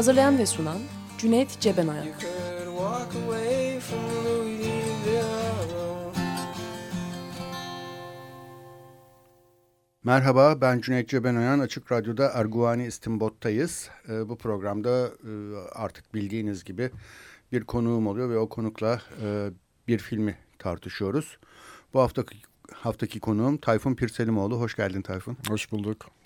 Hazırlayan ve sunan Cüneyt Cebenayak. Merhaba ben Cüneyt Cebenayan Açık Radyo'da Erguvani İstimbot'tayız. Ee, bu programda e, artık bildiğiniz gibi bir konuğum oluyor ve o konukla e, bir filmi tartışıyoruz. Bu haftaki, haftaki konuğum Tayfun Pirselimoğlu. Hoş geldin Tayfun. Hoş bulduk.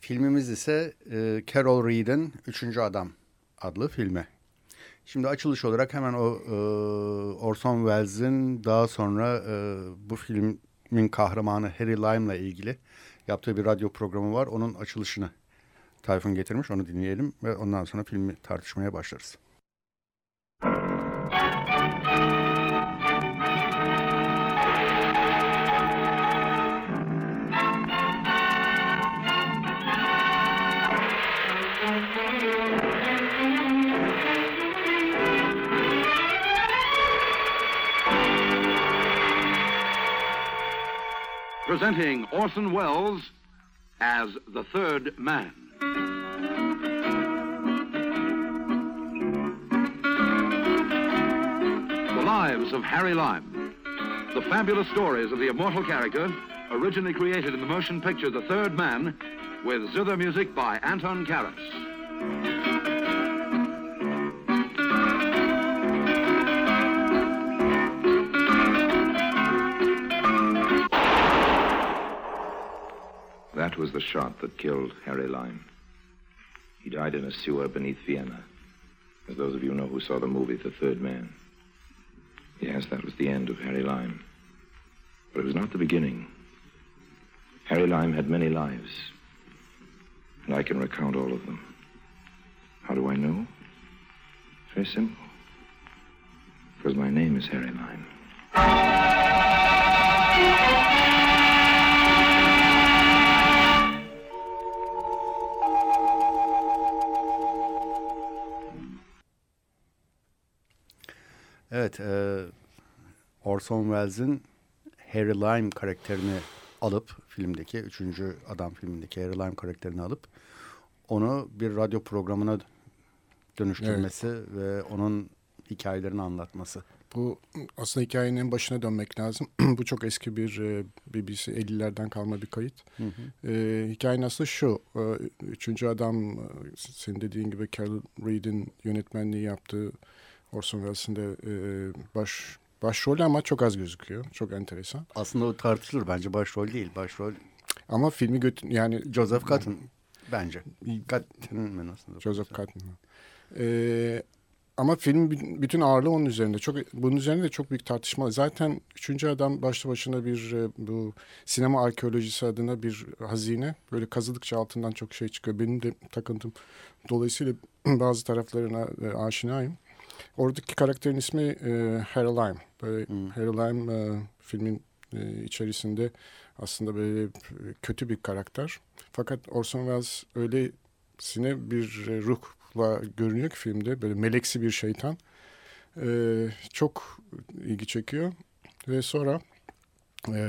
Filmimiz ise e, Carol Reed'in Üçüncü Adam adlı filmi. Şimdi açılış olarak hemen o e, Orson Welles'in daha sonra e, bu filmin kahramanı Harry Lime'la ilgili yaptığı bir radyo programı var. Onun açılışını Tayfun getirmiş. Onu dinleyelim ve ondan sonra filmi tartışmaya başlarız. Presenting Orson Welles as the third man. The Lives of Harry Lime. The fabulous stories of the immortal character, originally created in the motion picture The Third Man, with zither music by Anton Karas. That was the shot that killed Harry Lime. He died in a sewer beneath Vienna. As those of you know who saw the movie The Third Man. Yes, that was the end of Harry Lime. But it was not the beginning. Harry Lime had many lives. And I can recount all of them. How do I know? Very simple. Because my name is Harry Lime. Evet, e, Orson Welles'in Harry Lime karakterini alıp filmdeki, üçüncü adam filmindeki Harry Lime karakterini alıp onu bir radyo programına dönüştürmesi evet. ve onun hikayelerini anlatması. Bu aslında hikayenin en başına dönmek lazım. Bu çok eski bir e, BBC 50'lerden kalma bir kayıt. Hı hı. E, hikayenin aslında şu. E, üçüncü adam e, senin dediğin gibi Carol Reed'in yönetmenliği yaptığı Orson Welles'in de e, baş başrol ama çok az gözüküyor. Çok enteresan. Aslında o tartışılır bence başrol değil. Başrol ama filmi götür yani Joseph Cotton bence. Cotton nasıl? Joseph Cotton. Ee, ama film bütün ağırlığı onun üzerinde. Çok bunun üzerinde de çok büyük tartışma. Zaten üçüncü adam başlı başına bir e, bu sinema arkeolojisi adına bir hazine. Böyle kazıdıkça altından çok şey çıkıyor. Benim de takıntım. Dolayısıyla bazı taraflarına e, aşinayım. Oradaki karakterin ismi e, Harry Lime. Böyle hmm. Harry Lime e, filmin e, içerisinde aslında böyle kötü bir karakter. Fakat Orson Welles öylesine bir e, ruhla görünüyor ki filmde böyle meleksi bir şeytan. E, çok ilgi çekiyor ve sonra e,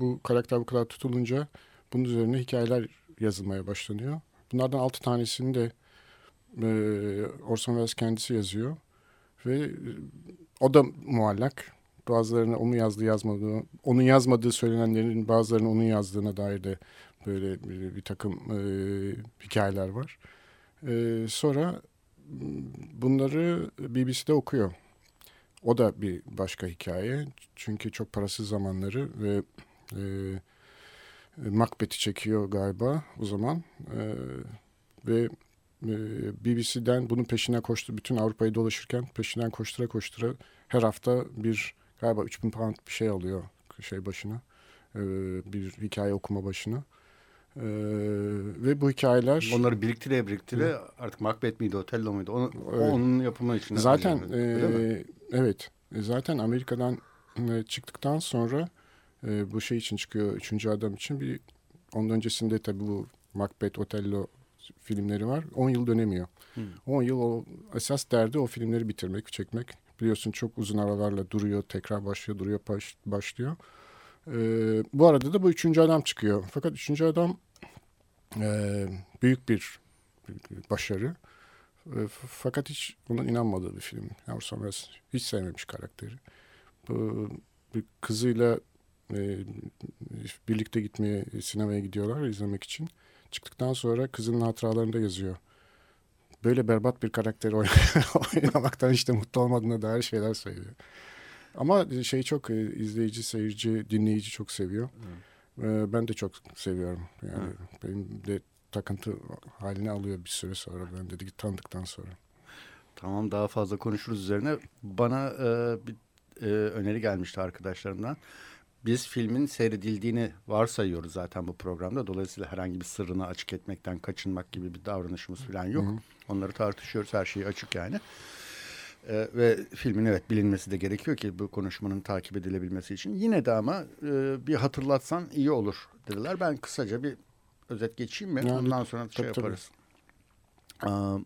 bu karakter bu kadar tutulunca bunun üzerine hikayeler yazılmaya başlanıyor. Bunlardan altı tanesini de e, Orson Welles kendisi yazıyor. Ve e, o da muallak. Bazılarına onu yazdı yazmadığı, onun yazmadığı söylenenlerin bazılarının onun yazdığına dair de böyle bir, bir takım e, hikayeler var. E, sonra bunları BBC'de okuyor. O da bir başka hikaye. Çünkü çok parasız zamanları ve e, Macbeth'i çekiyor galiba o zaman. E, ve ee, BBC'den bunun peşinden koştu. Bütün Avrupa'yı dolaşırken peşinden koştura koştura her hafta bir galiba 3000 pound bir şey alıyor şey başına. Ee, bir hikaye okuma başına. Ee, ve bu hikayeler... Onları biriktire biriktire Hı. artık Macbeth miydi, Otello muydu? Onu, evet. Onun yapımı için. Zaten e, evet. E, zaten Amerika'dan e, çıktıktan sonra e, bu şey için çıkıyor. Üçüncü adam için bir ondan öncesinde tabii bu Macbeth, Otello filmleri var. 10 yıl dönemiyor. 10 yıl o esas derdi o filmleri bitirmek, çekmek. Biliyorsun çok uzun aralarla duruyor, tekrar başlıyor, duruyor, baş, başlıyor. Ee, bu arada da bu üçüncü adam çıkıyor. Fakat üçüncü adam e, büyük bir, başarı. E, fakat hiç buna inanmadığı bir film. Orson Welles hiç sevmemiş karakteri. Bu, bir kızıyla e, birlikte gitmeye, sinemaya gidiyorlar izlemek için. Çıktıktan sonra kızının hatıralarında yazıyor. Böyle berbat bir karakteri oynamaktan işte mutlu olmadığına dair şeyler söylüyor. Ama şey çok e, izleyici, seyirci, dinleyici çok seviyor. Hmm. Ben de çok seviyorum. Yani hmm. benim de takıntı haline alıyor bir süre sonra ben dedi tanıdıktan sonra. Tamam daha fazla konuşuruz üzerine. Bana e, bir e, öneri gelmişti arkadaşlarımdan. Biz filmin seyredildiğini varsayıyoruz zaten bu programda. Dolayısıyla herhangi bir sırrını açık etmekten kaçınmak gibi bir davranışımız falan yok. Hı hı. Onları tartışıyoruz. Her şey açık yani. Ee, ve filmin evet bilinmesi de gerekiyor ki bu konuşmanın takip edilebilmesi için. Yine de ama e, bir hatırlatsan iyi olur dediler. Ben kısaca bir özet geçeyim mi? Yani, Ondan sonra şey tabii, yaparız. Tabii. Ee,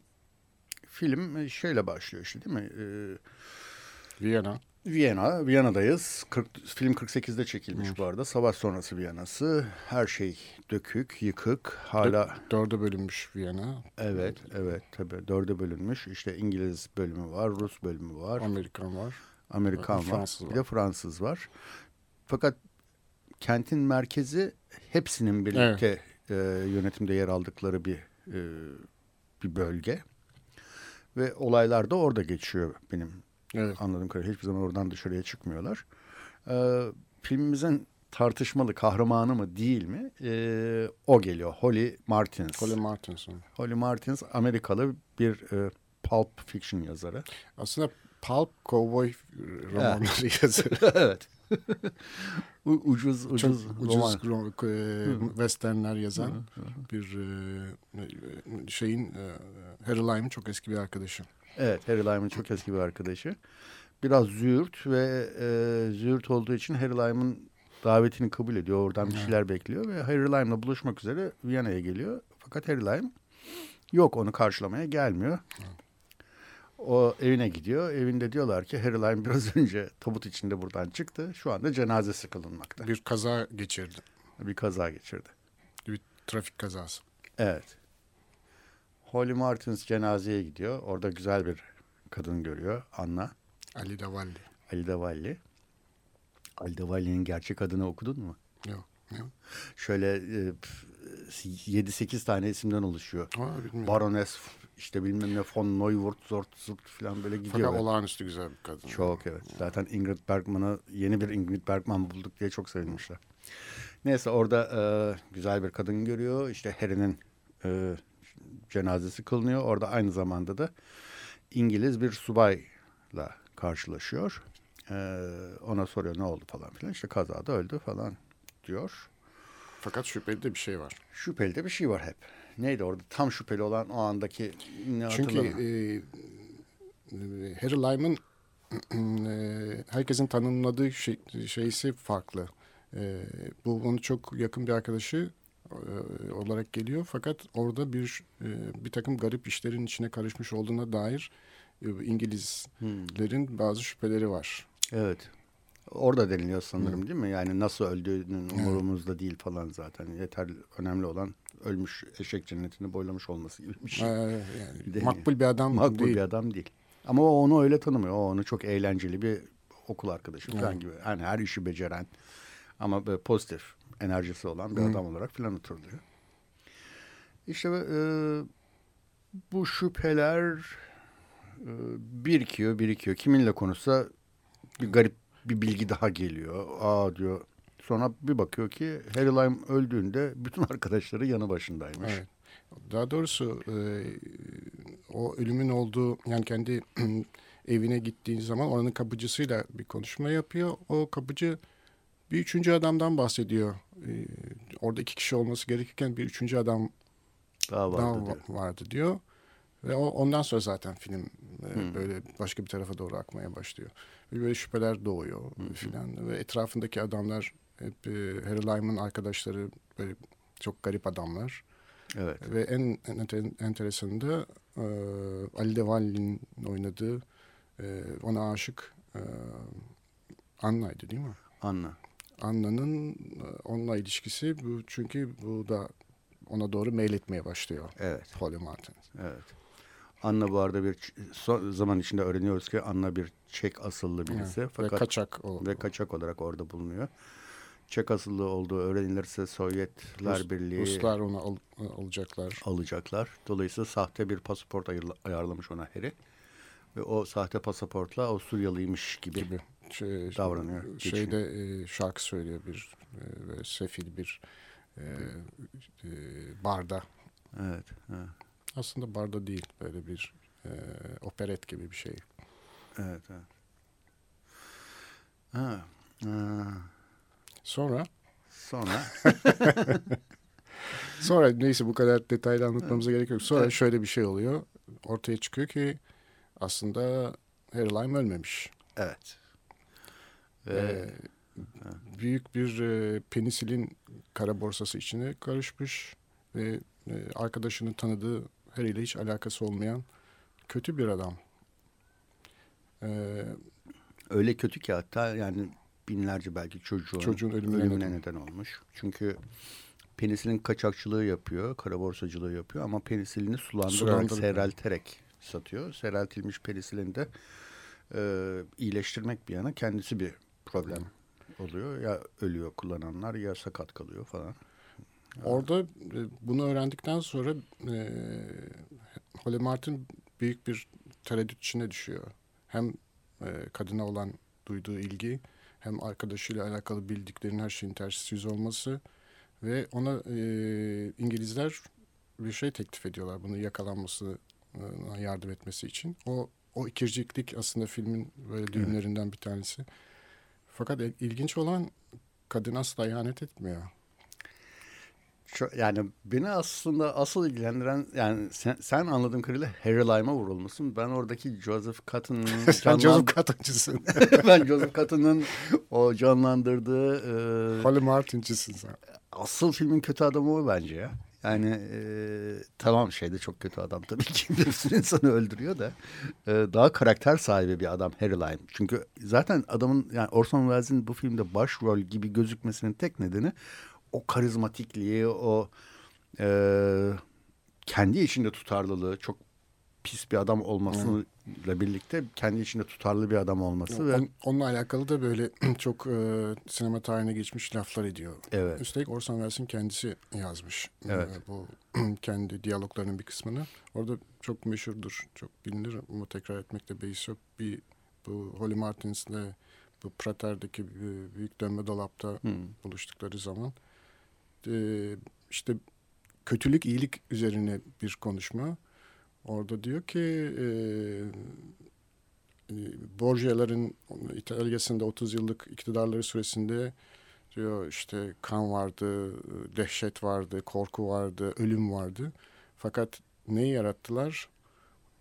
film şeyle başlıyor işte değil mi? Ee, Viyana. Viyana, Viyana'dayız. 40, film 48'de çekilmiş Hı. bu arada. Savaş sonrası Viyana'sı. Her şey dökük, yıkık. Hala... Dörde bölünmüş Viyana. Evet, evet tabii. Dörde bölünmüş. İşte İngiliz bölümü var, Rus bölümü var. Amerikan var. Amerikan var. Fransız var. Bir de Fransız var. Fakat kentin merkezi hepsinin birlikte evet. e, yönetimde yer aldıkları bir e, bir bölge. Ve olaylar da orada geçiyor benim Evet. Anladığım kadarıyla hiçbir zaman oradan dışarıya çıkmıyorlar. Ee, filmimizin tartışmalı kahramanı mı değil mi? Ee, o geliyor. Holly Martins. Holly Martins. Holly Martins Amerikalı bir e, pulp fiction yazarı. Aslında pulp cowboy romanları evet. yazarı. evet. ucuz ucuz Çok ucuz roman. E, westernler yazan bir e, şeyin e, Harry Lime'ın çok eski bir arkadaşı. Evet Harry Lyman çok eski bir arkadaşı. Biraz züğürt ve e, züğürt olduğu için Harry Lyman davetini kabul ediyor. Oradan bir şeyler bekliyor ve Harry Lyman'la buluşmak üzere Viyana'ya geliyor. Fakat Harry Lyman yok onu karşılamaya gelmiyor. O evine gidiyor. Evinde diyorlar ki Harry Lyman biraz önce tabut içinde buradan çıktı. Şu anda cenazesi kılınmakta. Bir kaza geçirdi. Bir kaza geçirdi. Bir trafik kazası. Evet. Holly Martins cenazeye gidiyor. Orada güzel bir kadın görüyor. Anna. Ali Davalli. Ali Davalli. Ali Davalli'nin gerçek adını okudun mu? Yok. yok. Şöyle e, 7-8 tane isimden oluşuyor. Ha, Baroness işte bilmem ne von Neuwirth, Zort, Zort falan böyle gidiyor. Fakat olağanüstü güzel bir kadın. Çok evet. Yani. Zaten Ingrid Bergman'ı yeni bir Ingrid Bergman bulduk diye çok sevinmişler. Neyse orada e, güzel bir kadın görüyor. İşte Harry'nin e, cenazesi kılınıyor. Orada aynı zamanda da İngiliz bir subayla karşılaşıyor. Ee, ona soruyor ne oldu falan filan. İşte kazada öldü falan diyor. Fakat şüpheli de bir şey var. Şüpheli de bir şey var hep. Neydi orada tam şüpheli olan o andaki ne Çünkü e, Harry Lyman e, herkesin tanımladığı şey, şeysi farklı. E, bu onu çok yakın bir arkadaşı e, olarak geliyor. Fakat orada bir e, bir takım garip işlerin içine karışmış olduğuna dair e, İngilizlerin hmm. bazı şüpheleri var. Evet. Orada deniliyor sanırım hmm. değil mi? Yani nasıl öldüğünün umurumuzda evet. değil falan zaten. Yeter önemli olan ölmüş eşek cennetini boylamış olması gibi bir şey. Ee, yani, makbul bir adam makbul değil. bir adam değil. Ama o onu öyle tanımıyor. O onu çok eğlenceli bir okul arkadaşı falan evet. gibi. Yani her işi beceren ama böyle pozitif enerjisi olan bir Hı. adam olarak filan hatırlıyor. İşte e, bu şüpheler e, birikiyor, birikiyor. Kiminle konuşsa bir garip bir bilgi daha geliyor. Aa diyor. Sonra bir bakıyor ki Harry Lime öldüğünde bütün arkadaşları yanı başındaymış. Evet. Daha doğrusu e, o ölümün olduğu yani kendi evine gittiği zaman oranın kapıcısıyla bir konuşma yapıyor. O kapıcı bir üçüncü adamdan bahsediyor. Ee, orada iki kişi olması gerekirken bir üçüncü adam daha vardı, daha diyor. vardı diyor. Ve o, ondan sonra zaten film e, hmm. böyle başka bir tarafa doğru akmaya başlıyor. Ve böyle şüpheler doğuyor hmm. filan. Ve etrafındaki adamlar hep e, Harry Lyman arkadaşları böyle çok garip adamlar. Evet. Ve en, en enteresanı da e, Ali Devalli'nin oynadığı e, ona aşık e, Anna'ydı değil mi? Anna. Anna'nın e, onunla ilişkisi bu çünkü bu da ona doğru meyletmeye başlıyor. Evet. Holly Martin. Evet. Anna bu arada bir son zaman içinde öğreniyoruz ki Anna bir Çek asıllı birisi. Evet. Fakat, ve kaçak. O, ve kaçak olarak orada bulunuyor. Çek asıllı olduğu öğrenilirse Sovyetler Rus, Birliği Ruslar onu al, alacaklar. Alacaklar. Dolayısıyla sahte bir pasaport ayarlamış ona Harry. Ve o sahte pasaportla Avusturyalıymış gibi, gibi. Şey, davranıyor. Şeyde e, şarkı söylüyor bir e, sefil bir e, e, barda. Evet, evet. Aslında barda değil böyle bir e, operet gibi bir şey. Evet, evet. Ha, ha. Sonra? Sonra? Sonra neyse bu kadar detaylı anlatmamıza gerek yok. Sonra şöyle bir şey oluyor. Ortaya çıkıyor ki aslında Harry Lime ölmemiş. Evet. Ee, büyük bir e, penisilin kara borsası içine karışmış ve e, arkadaşının tanıdığı Harry ile hiç alakası olmayan kötü bir adam. Ee, Öyle kötü ki hatta yani binlerce belki çocuğun, çocuğun ölümüne, ölümüne neden. neden olmuş. Çünkü penisilin kaçakçılığı yapıyor, kara borsacılığı yapıyor ama penisilini sulandırarak, seyrelterek satıyor. Seyreltilmiş penisilini de e, iyileştirmek bir yana kendisi bir problem oluyor. Ya ölüyor kullananlar ya sakat kalıyor falan. Orada e, bunu öğrendikten sonra e, Holly Martin büyük bir tereddüt içine düşüyor. Hem e, kadına olan duyduğu ilgi hem arkadaşıyla alakalı bildiklerinin her şeyin tersi yüz olması ve ona e, İngilizler bir şey teklif ediyorlar bunu yakalanması yardım etmesi için. O o ikirciklik aslında filmin böyle düğümlerinden bir tanesi. Fakat ilginç olan kadın asla ihanet etmiyor. Yani beni aslında asıl ilgilendiren yani sen, sen anladığım kadarıyla Harry Lime'a vurulmuşsun. Ben oradaki Joseph Cotton'ın Sen Joseph Cotton'cısın. ben Joseph Cotton'ın o canlandırdığı e... Holly Martin'cisin sen. Asıl filmin kötü adamı o bence ya. Yani e, tamam şeyde çok kötü adam tabii ki bir sürü insanı öldürüyor da e, daha karakter sahibi bir adam Harry Lime. Çünkü zaten adamın yani Orson Welles'in bu filmde başrol gibi gözükmesinin tek nedeni o karizmatikliği, o e, kendi içinde tutarlılığı, çok pis bir adam olmasıyla evet. birlikte kendi içinde tutarlı bir adam olması. ve onunla alakalı da böyle çok e, sinema tarihine geçmiş laflar ediyor. Evet. Üstelik Orson Welles'in kendisi yazmış e, evet. e, bu kendi diyaloglarının bir kısmını. Orada çok meşhurdur, çok bilinir ama tekrar etmekte beis yok. Bir bu Holly Martins'le bu Prater'deki büyük dönme dolapta hmm. buluştukları zaman e, işte kötülük iyilik üzerine bir konuşma. Orada diyor ki e, e, Borgia'ların İtalya'sında 30 yıllık iktidarları süresinde diyor işte kan vardı, dehşet vardı, korku vardı, ölüm vardı. Fakat neyi yarattılar?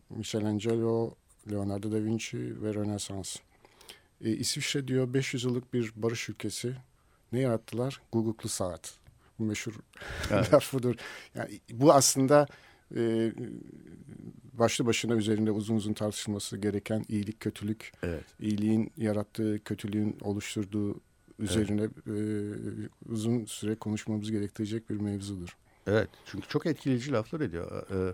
Michelangelo, Leonardo da Vinci ve Rönesans. E, İsviçre diyor 500 yıllık bir barış ülkesi. Ne yarattılar? Guguklu saat. Bu meşhur evet. laf budur. Yani bu aslında e, başlı başına üzerinde uzun uzun tartışılması gereken iyilik, kötülük, evet. iyiliğin yarattığı, kötülüğün oluşturduğu üzerine evet. e, uzun süre konuşmamız gerektirecek bir mevzudur. Evet çünkü çok etkileyici laflar ediyor. Ee,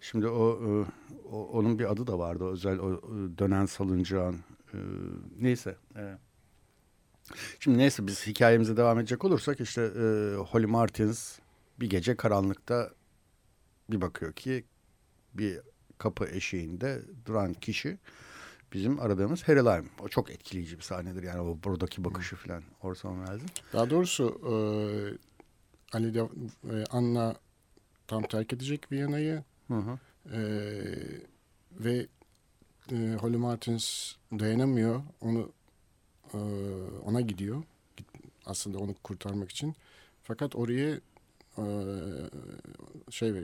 şimdi o, e, o onun bir adı da vardı özel o e, dönen salıncağın e, neyse. Evet. Şimdi neyse biz hikayemize devam edecek olursak işte e, Holly Martins bir gece karanlıkta bir bakıyor ki bir kapı eşiğinde duran kişi bizim aradığımız Harry Lime. O çok etkileyici bir sahnedir yani o buradaki bakışı falan Orson Welles'in. Daha doğrusu e, Ali de, e, Anna tam terk edecek Viyana'yı hı hı. E, ve e, Holly Martins dayanamıyor. Onu e, ona gidiyor. Aslında onu kurtarmak için. Fakat oraya şey e,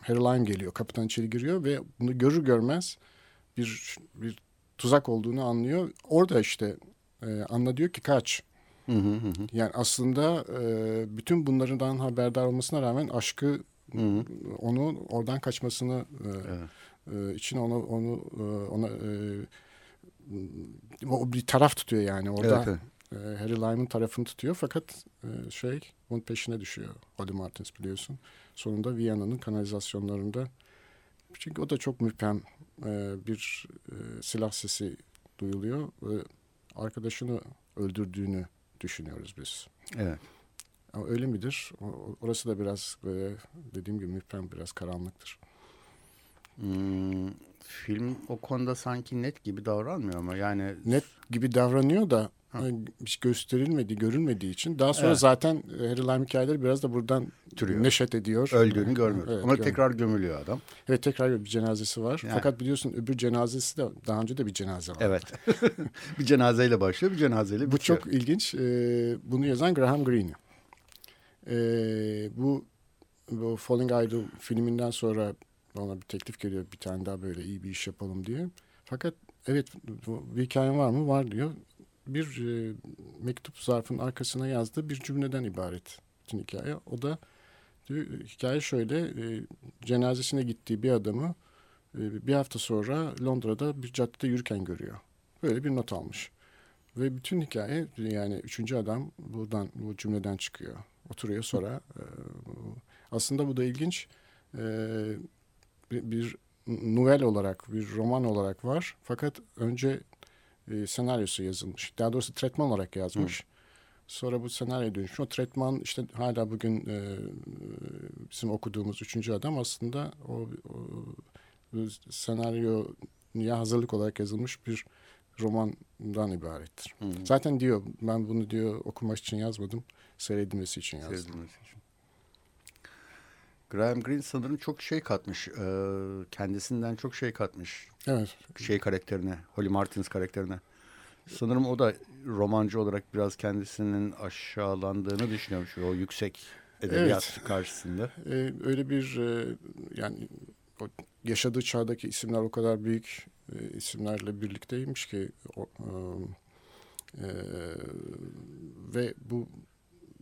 Harry geliyor. Kapıdan içeri giriyor ve bunu görür görmez bir bir tuzak olduğunu anlıyor. Orada işte e, Anna diyor ki kaç. Hı hı hı. Yani aslında e, bütün bunlardan haberdar olmasına rağmen aşkı hı hı. onu oradan kaçmasını e, evet. e, için onu onu e, ona e, o bir taraf tutuyor yani orada. Evet, evet. E, Harry Lyme'ın tarafını tutuyor fakat e, şey onun peşine düşüyor Holly Martins biliyorsun. Sonunda Viyana'nın kanalizasyonlarında çünkü o da çok müphem e, bir e, silah sesi duyuluyor ve arkadaşını öldürdüğünü düşünüyoruz biz. Evet. Ama öyle midir? Orası da biraz böyle dediğim gibi müphem biraz karanlıktır. Hmm, film o konuda sanki net gibi davranmıyor ama yani... Net gibi davranıyor da hiç gösterilmedi, görülmediği için daha sonra evet. zaten Harry Lime hikayeleri biraz da buradan Türüyor. neşet ediyor. Öldüğünü görmüyor. Evet, Ama tekrar gömülüyor adam. Evet tekrar bir cenazesi var. Yani. Fakat biliyorsun öbür cenazesi de daha önce de bir cenaze var. Evet. bir cenazeyle başlıyor, bir cenazeyle bitiyor. Bu çok ilginç. Ee, bunu yazan Graham Greene. Ee, bu, bu Falling Idol filminden sonra bana bir teklif geliyor bir tane daha böyle iyi bir iş yapalım diye. Fakat evet bir hikayem var mı? Var diyor bir e, mektup zarfın arkasına yazdığı bir cümleden ibaret bütün hikaye. O da diyor, hikaye şöyle e, cenazesine gittiği bir adamı e, bir hafta sonra Londra'da bir caddede yürürken görüyor. Böyle bir not almış. Ve bütün hikaye yani üçüncü adam buradan bu cümleden çıkıyor. Oturuyor sonra. E, aslında bu da ilginç. E, bir, bir novel olarak, bir roman olarak var. Fakat önce e, senaryosu yazılmış. Daha doğrusu tretman olarak yazmış. Hı. Sonra bu senaryo dönüşmüş. O tretman işte hala bugün e, bizim okuduğumuz üçüncü adam aslında o, o senaryoya hazırlık olarak yazılmış bir romandan ibarettir. Hı. Zaten diyor ben bunu diyor okumak için yazmadım. Seyredilmesi için yazdım. Seyredilmesi için. Graham Greene sanırım çok şey katmış. E, kendisinden çok şey katmış. Evet. Şey karakterine, Holly Martins karakterine. Sanırım o da romancı olarak biraz kendisinin aşağılandığını düşünüyormuş o yüksek edebiyat evet. karşısında. Ee, öyle bir e, yani o yaşadığı çağdaki isimler o kadar büyük e, isimlerle birlikteymiş ki o, e, e, ve bu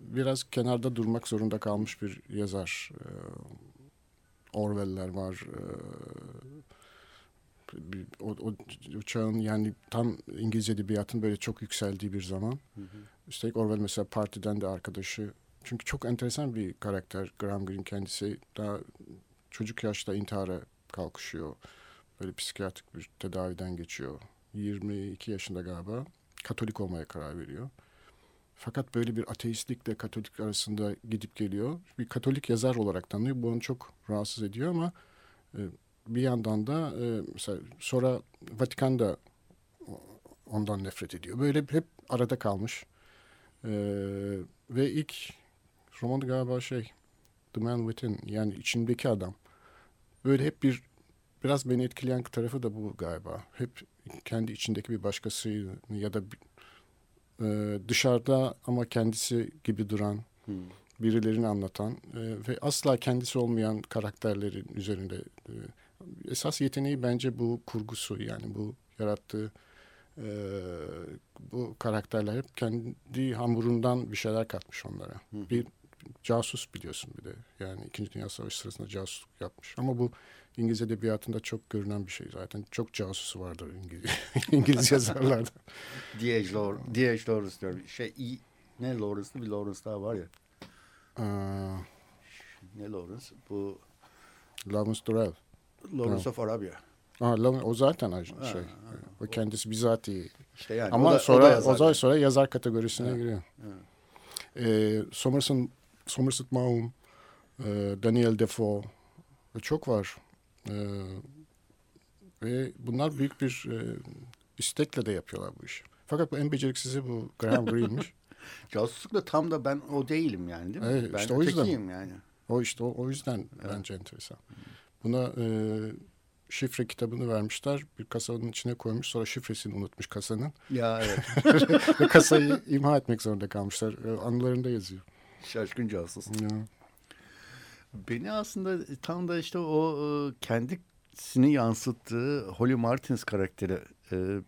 biraz kenarda durmak zorunda kalmış bir yazar. E, Orwell'ler var. E, o, o, o çağın yani tam İngiliz edebiyatın böyle çok yükseldiği bir zaman. Hı hı. Üstelik Orwell mesela partiden de arkadaşı. Çünkü çok enteresan bir karakter Graham Greene kendisi. Daha çocuk yaşta intihara kalkışıyor. Böyle psikiyatrik bir tedaviden geçiyor. 22 yaşında galiba. Katolik olmaya karar veriyor. Fakat böyle bir ateistlikle Katolik arasında gidip geliyor. Bir Katolik yazar olarak tanınıyor. Bu onu çok rahatsız ediyor ama e, bir yandan da e, mesela sonra Vatikan da ondan nefret ediyor. Böyle hep arada kalmış. E, ve ilk romanı galiba şey The Man Within yani içindeki adam. Böyle hep bir biraz beni etkileyen tarafı da bu galiba. Hep kendi içindeki bir başkası ya da e, dışarıda ama kendisi gibi duran, hmm. birilerini anlatan e, ve asla kendisi olmayan karakterlerin üzerinde e, esas yeteneği bence bu kurgusu yani bu yarattığı e, bu karakterler hep kendi hamurundan bir şeyler katmış onlara. Hı. Bir casus biliyorsun bir de yani İkinci Dünya Savaşı sırasında casusluk yapmış ama bu İngiliz edebiyatında çok görünen bir şey zaten. Çok casusu vardır İngiliz, İngiliz yazarlarda. D.H. Lawrence, diyorum. Şey, i, ne Lawrence'lı bir Lawrence daha var ya. Aa, ne Lawrence? Bu... Lawrence Durrell. Lawrence ha. of Arabia. Ha, o zaten şey. Ha, ha, o kendisi bizatihi. İşte yani Ama o da, sonra o da, yazar, o sonra yazar kategorisine ha, giriyor. Ha. Ee, Somerset, Somerset Maugham, e, Daniel Defoe çok var. Ee, ve bunlar büyük bir e, istekle de yapıyorlar bu işi. Fakat bu en beceriksizi bu Graham Greene'miş. Casusluk da tam da ben o değilim yani değil mi? Evet, ben işte o yüzden. yani. O işte o, o yüzden evet. bence enteresan. Buna e, şifre kitabını vermişler. Bir kasanın içine koymuş. Sonra şifresini unutmuş kasanın. Ya evet. Ve kasayı imha etmek zorunda kalmışlar. E, anılarında yazıyor. Şaşkın casus. Ya. Beni aslında tam da işte o e, kendisini yansıttığı Holly Martins karakteri e,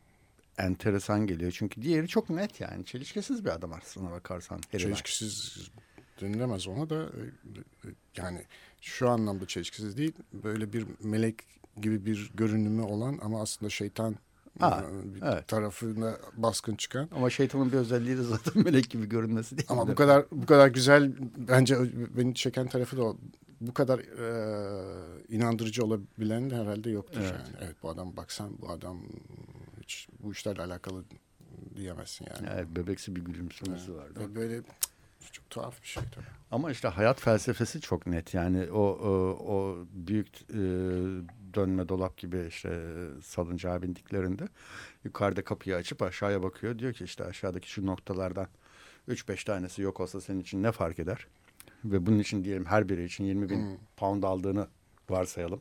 enteresan geliyor. Çünkü diğeri çok net yani. Çelişkisiz bir adam aslına bakarsan. Çelişkisiz denilemez ona da e, e, yani şu anlamda çelişkisiz değil. Böyle bir melek gibi bir görünümü olan ama aslında şeytan Ha, bir evet. tarafına baskın çıkan. Ama şeytanın bir özelliği de zaten melek gibi görünmesi değil. Ama bu kadar bu kadar güzel bence beni çeken tarafı da o. Bu kadar e, inandırıcı olabilen de herhalde yoktur evet. yani. Evet bu adam baksan bu adam hiç bu işlerle alakalı diyemezsin yani. Evet bebeksi bir gülümsemesi evet. vardı. Böyle çok tuhaf bir şey tabii. Ama işte hayat felsefesi çok net yani o o, o büyük e, dönme dolap gibi işte salıncağa bindiklerinde yukarıda kapıyı açıp aşağıya bakıyor. Diyor ki işte aşağıdaki şu noktalardan 3-5 tanesi yok olsa senin için ne fark eder? Ve bunun için diyelim her biri için 20 bin hmm. pound aldığını varsayalım.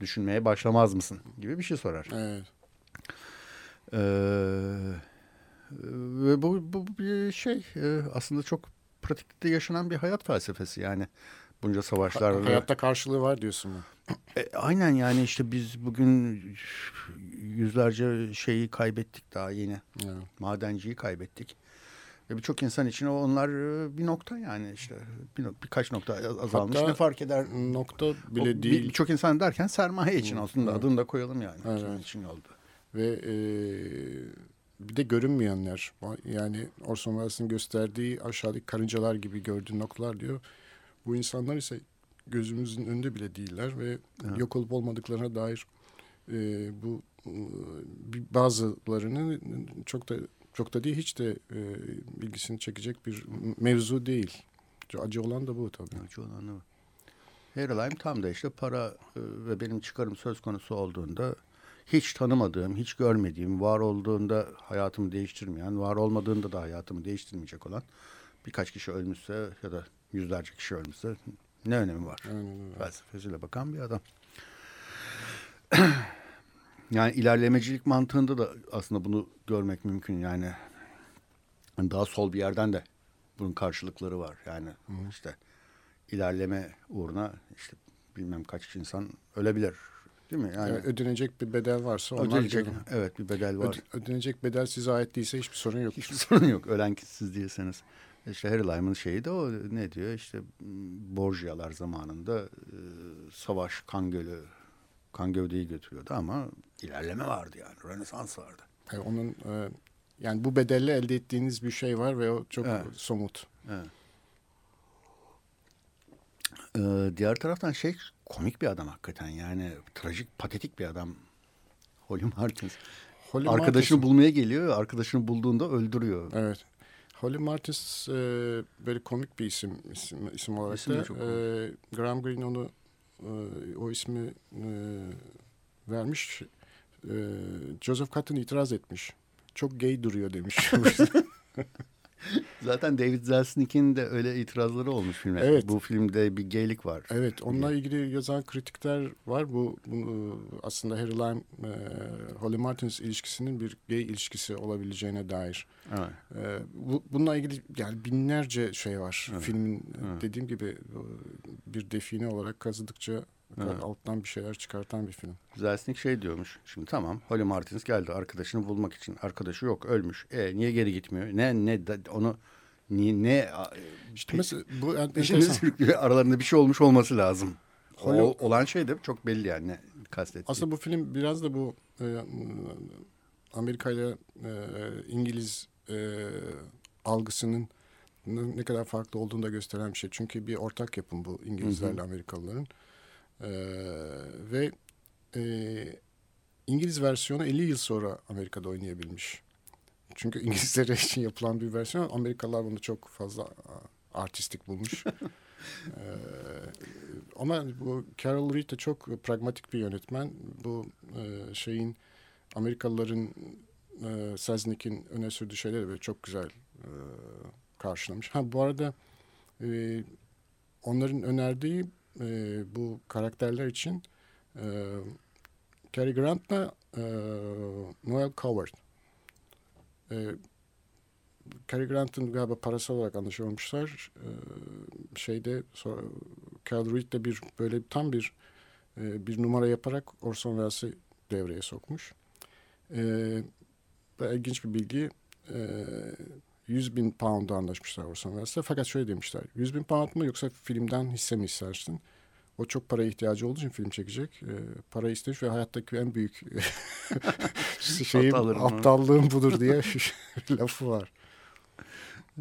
Düşünmeye başlamaz mısın? Gibi bir şey sorar. Evet. Ee, ve bu, bu bir şey e, aslında çok pratikte yaşanan bir hayat felsefesi yani bunca savaşlar. Ha, hayatta karşılığı var diyorsun mu? E, aynen yani işte biz bugün yüzlerce şeyi kaybettik daha yeni. Evet. Madenciyi kaybettik. Ve birçok insan için onlar e, bir nokta yani işte bir, birkaç nokta azalmış Hatta ne fark eder? Nokta bile o, değil. Birçok insan derken sermaye için olsun da adını da koyalım yani. Evet. için oldu. Ve e, bir de görünmeyenler yani Orson Welles'in gösterdiği aşağıdaki karıncalar gibi gördüğü noktalar diyor. Bu insanlar ise gözümüzün önünde bile değiller ve evet. yok olup olmadıklarına dair e, bu e, bazılarının çok da çok da değil hiç de e, ilgisini çekecek bir mevzu değil. Acı olan da bu tabii. Acı olan da bu. Harry tam da işte para e, ve benim çıkarım söz konusu olduğunda hiç tanımadığım, hiç görmediğim, var olduğunda hayatımı değiştirmeyen, var olmadığında da hayatımı değiştirmeyecek olan birkaç kişi ölmüşse ya da yüzlerce kişi ölmüşse ne önemi var? Aynen, Felsefesiyle bakan bir adam. yani ilerlemecilik mantığında da aslında bunu görmek mümkün. Yani daha sol bir yerden de bunun karşılıkları var. Yani Hı. işte ilerleme uğruna işte bilmem kaç insan ölebilir. Değil mi? Yani, yani ödenecek bir bedel varsa onlar ödenecek, evet bir bedel var. ödenecek bedel size ait değilse hiçbir sorun yok. Hiçbir sorun yok. Ölen siz değilseniz. İşte Harry Lyman şeyi de o ne diyor işte Borgia'lar zamanında e, savaş kan gölü kan gövdeyi götürüyordu ama ilerleme vardı yani Rönesans vardı. Yani onun e, yani bu bedelle elde ettiğiniz bir şey var ve o çok evet. somut. Evet. Ee, diğer taraftan şey komik bir adam hakikaten yani trajik patetik bir adam Holly Martins. Holly Arkadaşını Martins. bulmaya geliyor arkadaşını bulduğunda öldürüyor. Evet. Holly Martins e, böyle komik bir isim isim, isim olarak İsim da. E, Graham Greene onu e, o ismi e, vermiş. E, Joseph Cotton itiraz etmiş. Çok gay duruyor demiş. Zaten David Selznick'in de öyle itirazları olmuş filme. Evet. Bu filmde bir gaylik var. Evet, onunla ilgili yazan kritikler var. Bu, bu aslında Harry Lime, e, Holly Martins ilişkisinin bir gay ilişkisi olabileceğine dair. Evet. E, bu, bununla ilgili yani binlerce şey var. Evet. Filmin evet. dediğim gibi bir define olarak kazıdıkça Evet. Alttan bir şeyler çıkartan bir film. Zelznik şey diyormuş. Şimdi tamam Holly Martins geldi arkadaşını bulmak için. Arkadaşı yok ölmüş. E niye geri gitmiyor? Ne ne onu niye ne işte mesela bu peşinde aralarında bir şey olmuş olması lazım. Holly... O, olan şey de çok belli yani ne kastettiği. Aslında bu film biraz da bu e, Amerika ile e, İngiliz e, algısının ne kadar farklı olduğunu da gösteren bir şey. Çünkü bir ortak yapım bu İngilizlerle Amerikalıların. Ee, ve e, İngiliz versiyonu 50 yıl sonra Amerika'da oynayabilmiş. Çünkü İngilizlere için yapılan bir versiyon. Amerikalılar bunu çok fazla artistik bulmuş. ee, ama bu Carol Reed de çok pragmatik bir yönetmen. Bu e, şeyin Amerikalıların e, Selznick'in öne sürdüğü şeyleri böyle çok güzel e, karşılamış. Ha bu arada e, onların önerdiği e, bu karakterler için e, Cary Grant'la e, Noel Coward. E, Cary Grant'ın galiba parasal olarak anlaşamamışlar. E, şeyde sonra Cal Reed de bir böyle tam bir e, bir numara yaparak Orson Welles'i devreye sokmuş. E, ilginç bir bilgi. E, 100 bin pound'a anlaşmışlar Orson Welles'le. Fakat şöyle demişler. 100 bin pound mu yoksa filmden hisse mi istersin? O çok paraya ihtiyacı olduğu için film çekecek. E, para istemiş ve hayattaki en büyük şeyim aptallığım budur diye lafı var.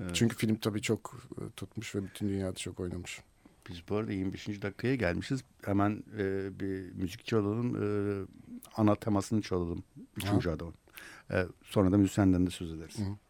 Evet. Çünkü film tabii çok e, tutmuş ve bütün dünyada çok oynamış. Biz bu arada 25. dakikaya gelmişiz. Hemen e, bir müzik çalalım. E, ana temasını çalalım. Üçüncü adamın. E, sonra da müzisyenden de söz ederiz. Hı.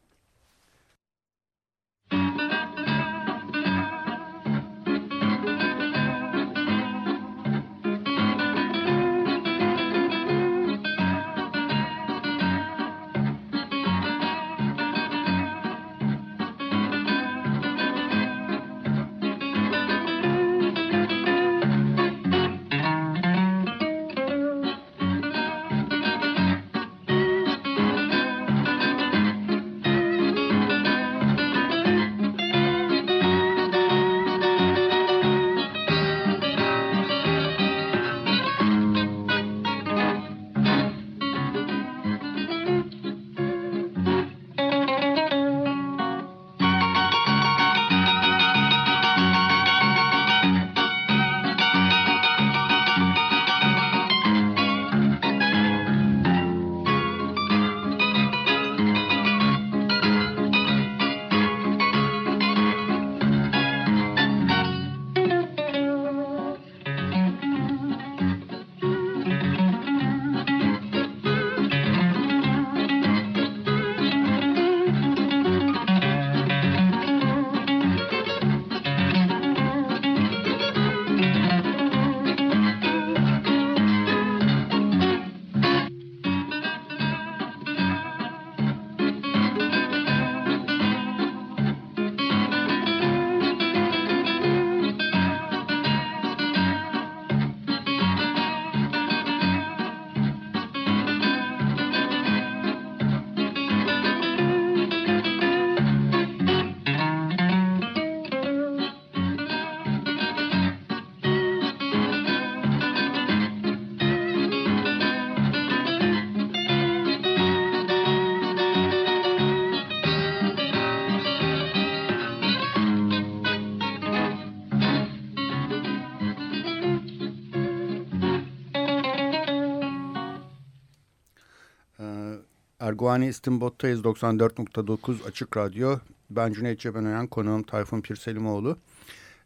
Erguani İstinbot'tayız 94.9 Açık Radyo. Ben Cüneyt Cebenören, konuğum Tayfun Pirselimoğlu.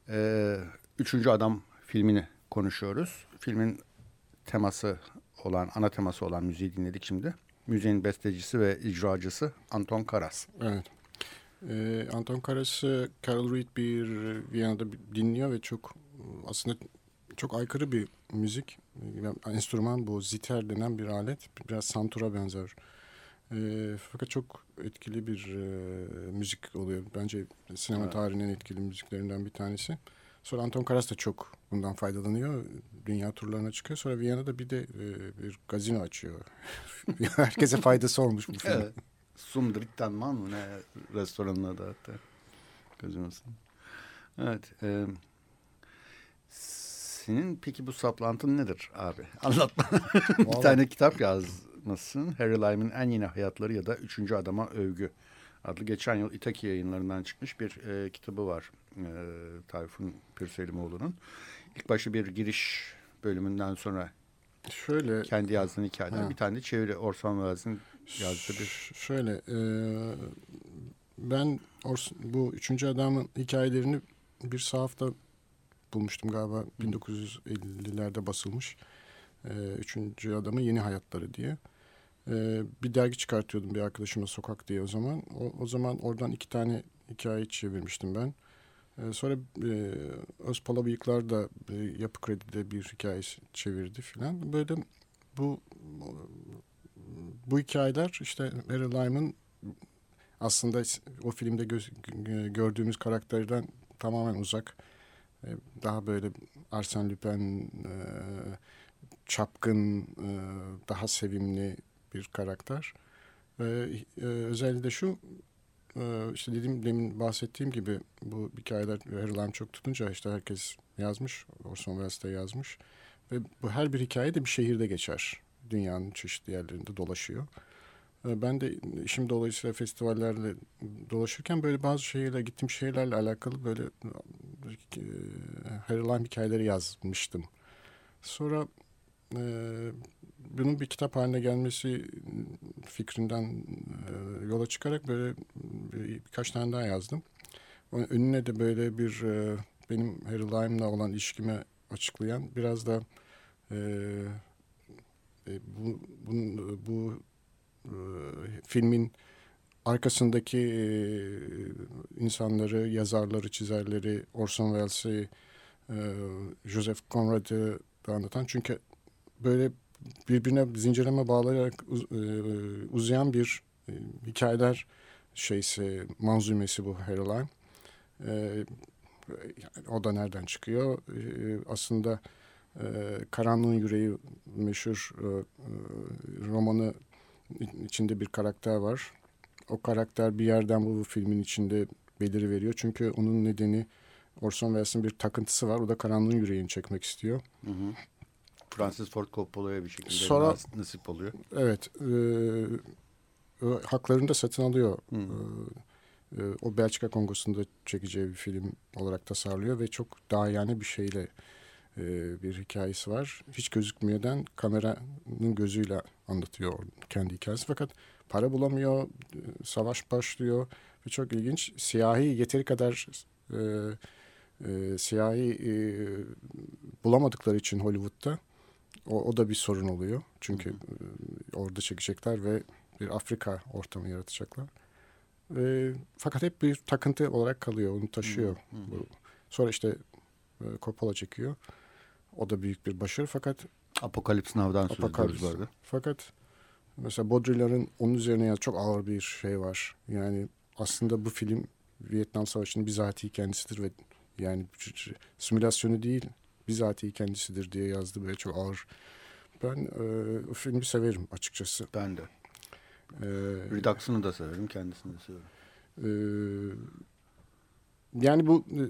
Ee, Üçüncü Adam filmini konuşuyoruz. Filmin teması olan, ana teması olan müziği dinledik şimdi. Müziğin bestecisi ve icracısı Anton Karas. Evet. Ee, Anton Karas'ı Carol Reed bir Viyana'da dinliyor ve çok aslında çok aykırı bir müzik. Enstrüman bu ziter denen bir alet. Biraz santura benzer e, fakat çok etkili bir e, müzik oluyor. Bence sinema evet. tarihinin etkili müziklerinden bir tanesi. Sonra Anton Karas da çok bundan faydalanıyor. Dünya turlarına çıkıyor. Sonra Viyana'da bir de e, bir gazino açıyor. Herkese faydası olmuş bu film. Evet. Sumdrittan man mı ne restoranın adı hatta. Gazinosu. Evet. E, senin peki bu saplantın nedir abi? Anlatma. bir tane kitap yaz anlatmasın. Harry Lyme'ın En Yeni Hayatları ya da Üçüncü Adama Övgü adlı geçen yıl İtaki yayınlarından çıkmış bir e, kitabı var e, Tayfun Pirselimoğlu'nun. İlk başı bir giriş bölümünden sonra şöyle kendi yazdığın hikayeden ha. bir tane de çeviri Orson Welles'in yazdığı bir... Şöyle e, ben Orson, bu Üçüncü Adam'ın hikayelerini bir sahafta bulmuştum galiba 1950'lerde basılmış. E, üçüncü Adam'ın Yeni Hayatları diye. Ee, bir dergi çıkartıyordum bir arkadaşıma Sokak diye o zaman. O, o zaman oradan iki tane hikaye çevirmiştim ben. Ee, sonra e, Özpala Bıyıklar da e, Yapı Kredi'de bir hikaye çevirdi filan. Böyle bu bu hikayeler işte Mary Lyme'ın aslında o filmde göz, gördüğümüz karakterden tamamen uzak. E, daha böyle Arsène Lupin, e, çapkın, e, daha sevimli bir karakter. Ee, e, özelliği şu e, işte dediğim demin bahsettiğim gibi bu hikayeler Harry çok tutunca işte herkes yazmış. Orson Welles de yazmış. Ve bu her bir hikaye de bir şehirde geçer. Dünyanın çeşitli yerlerinde dolaşıyor. E, ben de işim dolayısıyla festivallerle dolaşırken böyle bazı şehirler, gittiğim şehirlerle alakalı böyle e, Harry Lime hikayeleri yazmıştım. Sonra e, bunun bir kitap haline gelmesi fikrinden e, yola çıkarak böyle bir, birkaç tane daha yazdım. Onun önüne de böyle bir e, benim Harry Lime'la olan ilişkimi açıklayan biraz da e, e, bu, bunun, bu e, filmin arkasındaki e, insanları, yazarları, çizerleri, Orson Welles'i, e, Joseph Conrad'ı anlatan. Çünkü böyle birbirine zincirleme bağlayarak e, uzayan bir e, hikayeler şeysi, manzumesi bu E, yani o da nereden çıkıyor? E, aslında e, Karanlığın Yüreği meşhur romanı içinde bir karakter var. O karakter bir yerden bu, bu filmin içinde beliri veriyor. Çünkü onun nedeni Orson Welles'in bir takıntısı var. O da Karanlığın Yüreğini çekmek istiyor. Hı hı. Francis Ford Coppola'ya bir şekilde Sonra, nasip oluyor. Evet. E, haklarını da satın alıyor. Hmm. E, o Belçika Kongosu'nda çekeceği bir film olarak tasarlıyor ve çok daha yani bir şeyle e, bir hikayesi var. Hiç gözükmüyordan kameranın gözüyle anlatıyor kendi hikayesi. Fakat para bulamıyor, savaş başlıyor ve çok ilginç. Siyahi yeteri kadar e, e, siyahi e, bulamadıkları için Hollywood'da o, o da bir sorun oluyor. Çünkü hı hı. orada çekecekler ve bir Afrika ortamı yaratacaklar. E, fakat hep bir takıntı olarak kalıyor. Onu taşıyor. Hı hı. Sonra işte e, Coppola çekiyor. O da büyük bir başarı fakat Apokalips Now'dan söz ediyoruz vardı. Fakat mesela Baudrillard'ın onun üzerine yaz çok ağır bir şey var. Yani aslında bu film Vietnam Savaşı'nın bizatihi kendisidir ve yani simülasyonu değil bizatihi kendisidir diye yazdı böyle çok ağır. Ben e, o filmi severim açıkçası. Ben de. Ee, Redux'ını da severim, kendisini de severim. E, yani bu e,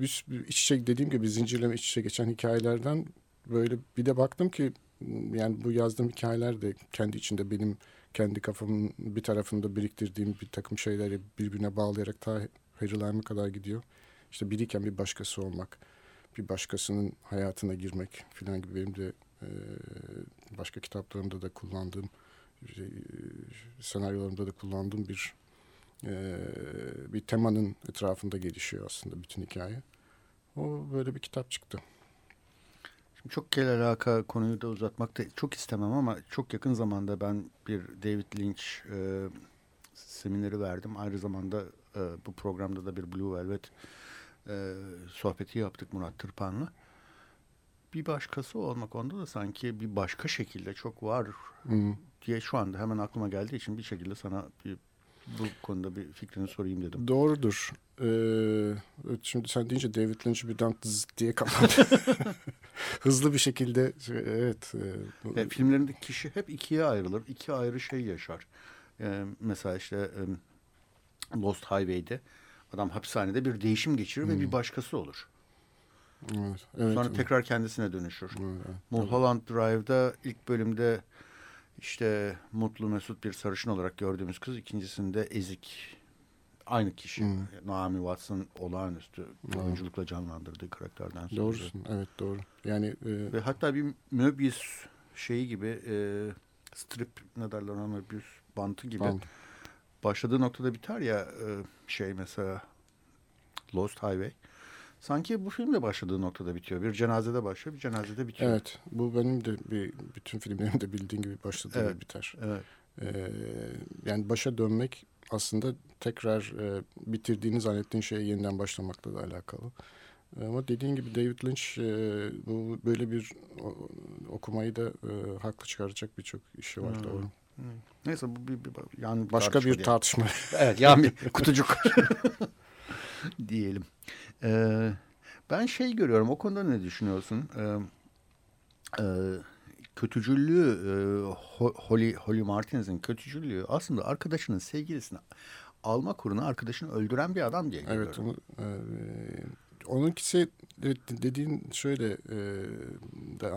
bir, iç içe dediğim gibi zincirleme iç içe geçen hikayelerden böyle bir de baktım ki yani bu yazdığım hikayeler de kendi içinde benim kendi kafamın bir tarafında biriktirdiğim bir takım şeyleri birbirine bağlayarak ta Harry kadar gidiyor. İşte biriyken bir başkası olmak, bir başkasının hayatına girmek falan gibi benim de e, başka kitaplarımda da kullandığım, e, senaryolarımda da kullandığım bir e, bir temanın etrafında gelişiyor aslında bütün hikaye. O böyle bir kitap çıktı. Şimdi çok kel alaka konuyu da uzatmak da çok istemem ama çok yakın zamanda ben bir David Lynch e, semineri verdim. Aynı zamanda e, bu programda da bir Blue Velvet e, sohbeti yaptık Murat Tırpan'la. Bir başkası olmak onda da sanki bir başka şekilde çok var hmm. diye şu anda hemen aklıma geldiği için bir şekilde sana bir bu konuda bir fikrini sorayım dedim. Doğrudur. Ee, şimdi sen deyince David Lynch'ı birden diye kapandı. Hızlı bir şekilde evet. E, e, filmlerinde kişi hep ikiye ayrılır. İki ayrı şey yaşar. E, mesela işte e, Lost Highway'de adam hapishanede bir değişim geçirir hmm. ve bir hmm. başkası olur. Evet, evet, Sonra evet. tekrar kendisine dönüşür. Evet, evet. Mulholland Drive'da ilk bölümde işte mutlu mesut bir sarışın olarak gördüğümüz kız ikincisinde ezik aynı kişi. Hmm. Naomi Watson olağanüstü hmm. oyunculukla canlandırdığı karakterden sonra. Doğrusun. Evet doğru. Yani e... ve hatta bir Möbius şeyi gibi e, strip ne derler ona Möbius bantı gibi Bant. Başladığı noktada biter ya e, şey mesela Lost Highway. Sanki bu film de başladığı noktada bitiyor. Bir cenazede başlıyor, bir cenazede bitiyor. Evet, bu benim de bir bütün filmlerimde bildiğin gibi başladığı evet, biter. Evet. Ee, yani başa dönmek aslında tekrar e, bitirdiğini zannettiğin şeye yeniden başlamakla da alakalı. Ama dediğin gibi David Lynch e, bu böyle bir o, okumayı da e, haklı çıkaracak birçok işi var hmm. doğru. Neyse bu bir, bir yani başka bir tartışma. evet yani kutucuk diyelim. Ee, ben şey görüyorum o konuda ne düşünüyorsun? Ee, e, kötücüllüğü e, Holly, Holly Martinez'in kötücüllüğü aslında arkadaşının sevgilisini alma kuruna arkadaşını öldüren bir adam diye görüyorum. Evet onu, e, onunkisi dediğin şöyle e, de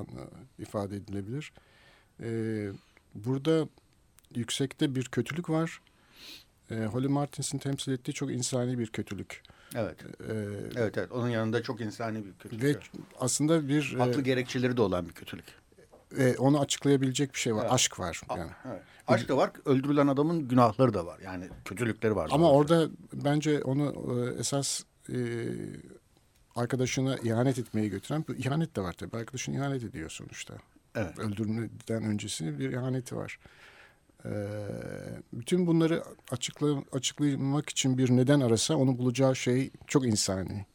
ifade edilebilir. E, burada yüksekte bir kötülük var. E, Holly Martins'in temsil ettiği çok insani bir kötülük. Evet. Ee, evet evet. Onun yanında çok insani bir kötülük. Ve aslında bir haklı e, gerekçeleri de olan bir kötülük. E, onu açıklayabilecek bir şey var. Evet. Aşk var yani. Evet. Aşk da var. Öldürülen adamın günahları da var. Yani kötülükleri var. Ama orada bence onu e, esas e, arkadaşına ihanet etmeyi götüren bir ihanet de var tabii. Arkadaşın ihanet ediyor sonuçta. Evet. Öldürmeden öncesinde bir ihaneti var. Ee, bütün bunları açıkla, açıklamak için bir neden arasa onu bulacağı şey çok insani.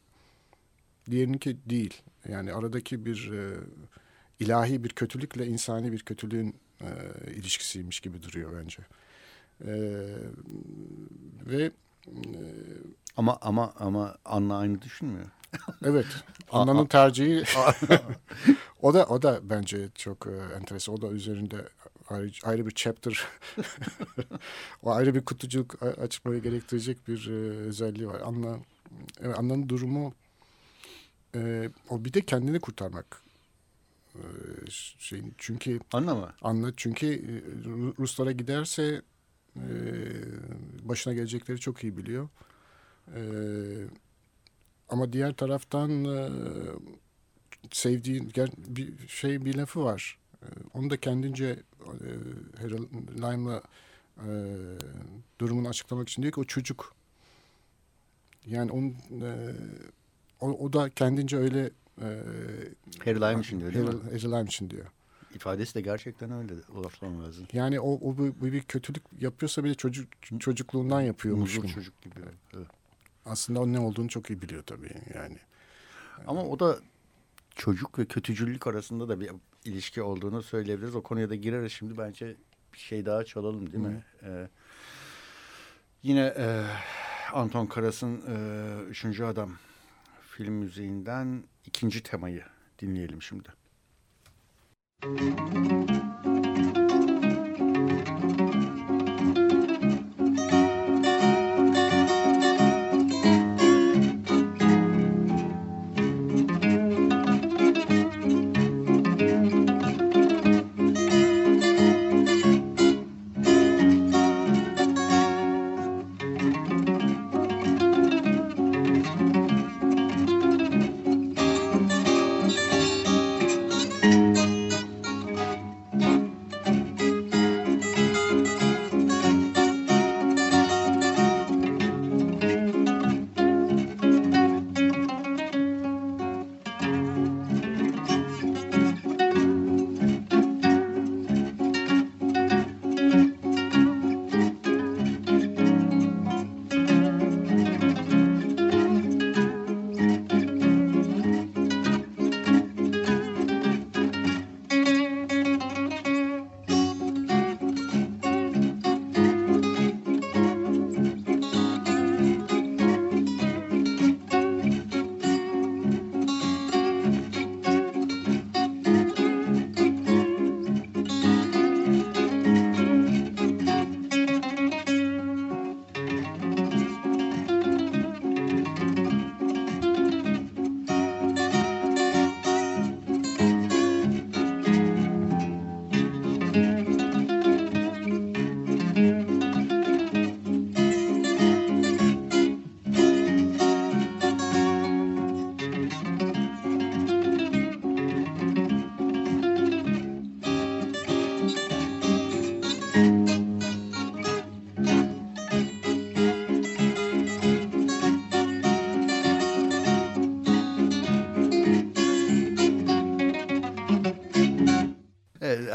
Diğerinki değil. Yani aradaki bir e, ilahi bir kötülükle insani bir kötülüğün e, ilişkisiymiş gibi duruyor bence. E, ve e, ama ama ama Anna aynı düşünmüyor. evet. Anna'nın tercihi o da o da bence çok e, enteresan. O da üzerinde ayrı, ayrı bir chapter o ayrı bir kutucuk açmayı gerektirecek bir e, özelliği var. Anla evet, Anna'nın durumu e, o bir de kendini kurtarmak e, şeyin çünkü Anla mı? Anla çünkü e, Ruslara giderse e, başına gelecekleri çok iyi biliyor. E, ama diğer taraftan e, sevdiği bir şey bir lafı var. E, onu da kendince e, Harold Lime'la e, durumunu açıklamak için diyor ki o çocuk. Yani onun e, o, o da kendince öyle Harry Lime için diyor değil Harry, mi? Harry Lime için diyor. İfadesi de gerçekten öyle Lambaz'ın. Yani o, o bir, bir kötülük yapıyorsa bile çocuk çocukluğundan yapıyormuş. Muzur çocuk gibi. Evet. Aslında o ne olduğunu çok iyi biliyor tabii yani. Ama o da çocuk ve kötücüllük arasında da bir ilişki olduğunu söyleyebiliriz. O konuya da gireriz şimdi bence bir şey daha çalalım değil mi? Ee, yine e, Anton Karas'ın e, Üçüncü Adam film müziğinden ikinci temayı dinleyelim şimdi. Müzik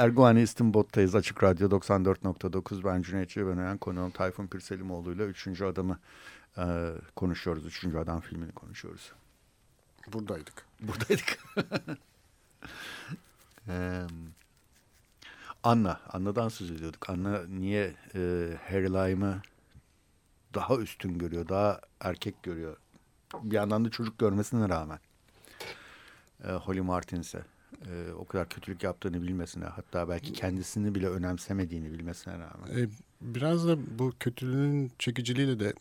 Erguvani İstinbot'tayız. Açık Radyo 94.9. Ben Cüneyt Cebenoyan. Konuğum Tayfun Pirselimoğlu ile Üçüncü Adam'ı e, konuşuyoruz. Üçüncü Adam filmini konuşuyoruz. Buradaydık. Buradaydık. ee, Anna. Anna'dan söz ediyorduk. Anna niye e, Harry Lime'ı daha üstün görüyor, daha erkek görüyor. Bir yandan da çocuk görmesine rağmen. E, Holly Martins'e e, o kadar kötülük yaptığını bilmesine hatta belki kendisini bile önemsemediğini bilmesine rağmen. E, biraz da bu kötülüğün çekiciliğiyle de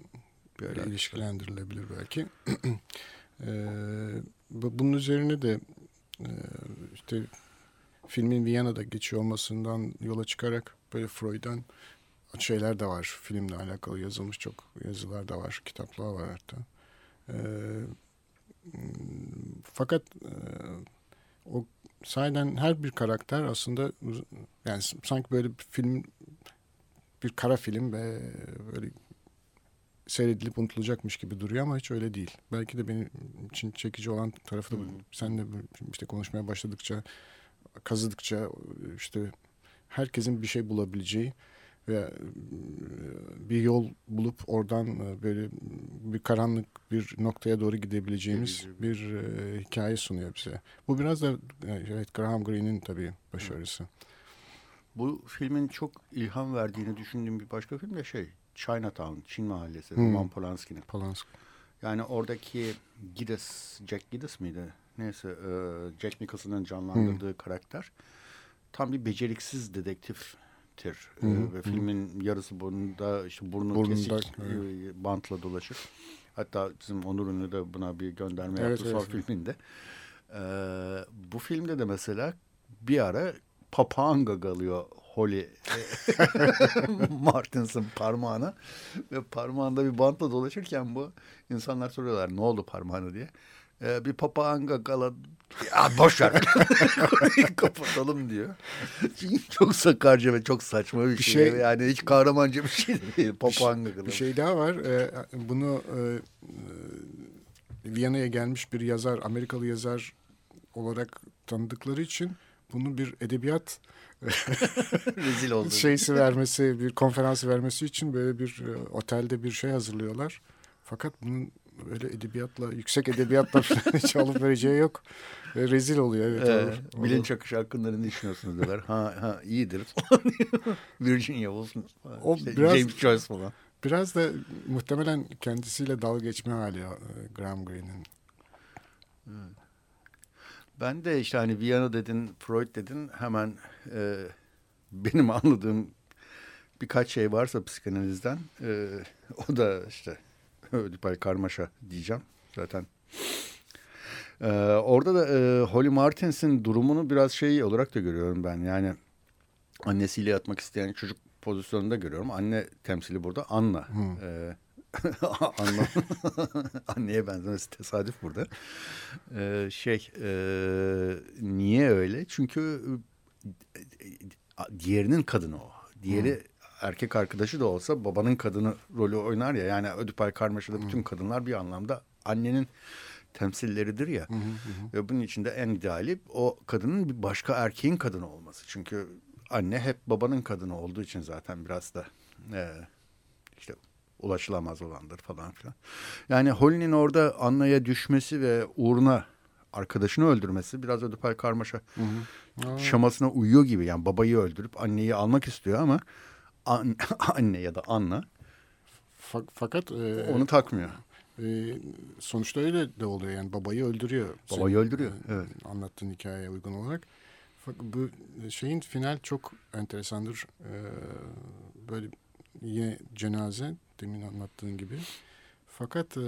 böyle ilişkilendirilebilir belki. ee, bunun üzerine de e, işte filmin Viyana'da geçiyor olmasından yola çıkarak böyle Freud'dan şeyler de var. Filmle alakalı yazılmış çok yazılar da var. Kitaplar var hatta. Ee, fakat e, o sahiden her bir karakter aslında yani sanki böyle bir film bir kara film ve böyle seyredilip unutulacakmış gibi duruyor ama hiç öyle değil. Belki de benim için çekici olan tarafı da bu. Sen de işte konuşmaya başladıkça, kazıdıkça işte herkesin bir şey bulabileceği ve e, bir yol bulup oradan e, böyle bir karanlık bir noktaya doğru gidebileceğimiz bir e, hikaye sunuyor bize. Bu biraz da evet Graham Greene'in tabii başarısı. Bu filmin çok ilham verdiğini düşündüğüm bir başka film de şey Chinatown, Çin Mahallesi, hmm. Roman Polanski'nin. Polanski. Yani oradaki Gides, Jack Gides miydi? Neyse, Jack Nicholson'ın canlandırdığı hmm. karakter tam bir beceriksiz dedektif tir Hı -hı. ve filmin yarısı burnunda işte burnu Burnunda, kesik evet. bantla dolaşır. Hatta bizim Onur Ünlü de buna bir gönderme evet, yaptı evet, son evet. filminde. Ee, bu filmde de mesela bir ara papağan gagalıyor Holly Martins'ın parmağına ve parmağında bir bantla dolaşırken bu insanlar soruyorlar ne oldu parmağına diye e, bir papağan gagala ya boş ver kapatalım diyor. çok sakarca ve çok saçma bir, bir şey. şey. Yani hiç kahramanca bir şey değil. Papağan gagala. Bir şey daha var. Ee, bunu e, e, Viyana'ya gelmiş bir yazar, Amerikalı yazar olarak tanıdıkları için bunu bir edebiyat rezil oldu. Şeysi vermesi, bir konferansı vermesi için böyle bir e, otelde bir şey hazırlıyorlar. Fakat bunun öyle edebiyatla, yüksek edebiyatla hiç alıp vereceği yok. Ve rezil oluyor. Evet, ee, olur, bilinç akışı hakkında ne düşünüyorsunuz diyorlar. Ha, ha iyidir. Virginia Woolf, o işte biraz, James Joyce falan. Biraz da muhtemelen kendisiyle dalga geçme hali e, Graham Greene'in. Ben de işte hani Viyana dedin, Freud dedin hemen e, benim anladığım birkaç şey varsa psikanalizden e, o da işte Ödipal karmaşa diyeceğim zaten. Ee, orada da e, Holly Martins'in durumunu biraz şey olarak da görüyorum ben. Yani annesiyle yatmak isteyen çocuk pozisyonunda görüyorum. Anne temsili burada Anna. Hmm. Ee, Anna. Anneye benzemesi tesadüf burada. Ee, şey e, niye öyle? Çünkü e, diğerinin kadını o. Diğeri erkek arkadaşı da olsa babanın kadını rolü oynar ya. Yani Ödipal Karmaşa'da bütün kadınlar bir anlamda annenin temsilleridir ya. Hı hı hı. Ve bunun içinde en ideali o kadının bir başka erkeğin kadını olması. Çünkü anne hep babanın kadını olduğu için zaten biraz da e, işte ulaşılamaz olandır falan filan. Yani Holly'nin orada Anna'ya düşmesi ve uğruna arkadaşını öldürmesi biraz Ödipal Karmaşa hı hı. şamasına uyuyor gibi. Yani babayı öldürüp anneyi almak istiyor ama an, anne ya da Anna. Fakat e, onu takmıyor. E, sonuçta öyle de oluyor yani babayı öldürüyor. Babayı Senin, öldürüyor. E, evet. Anlattığın hikayeye uygun olarak. Fakat bu şeyin final çok enteresandır. E, böyle yine cenaze demin anlattığın gibi. Fakat e,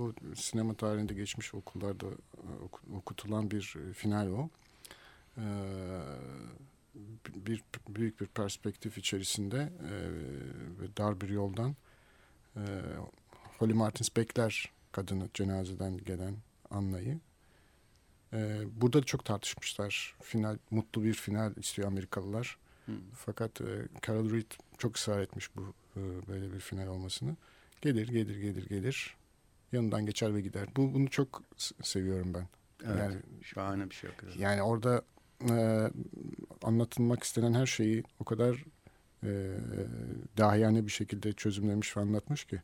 o sinema tarihinde geçmiş okullarda e, okutulan bir final o. E, bir büyük bir perspektif içerisinde e, ve dar bir yoldan e, Holly Martins bekler kadını cenazeden gelen Anna'yı. E, burada da çok tartışmışlar. Final mutlu bir final istiyor Amerikalılar. Hmm. Fakat Carol Reed çok ısrar etmiş bu böyle bir final olmasını. Gelir gelir gelir gelir. Yanından geçer ve gider. Bu bunu çok seviyorum ben. Evet, yani şahane bir şey. Hakikaten. Yani orada e, anlatılmak istenen her şeyi o kadar e, dahiyane bir şekilde çözümlemiş ve anlatmış ki.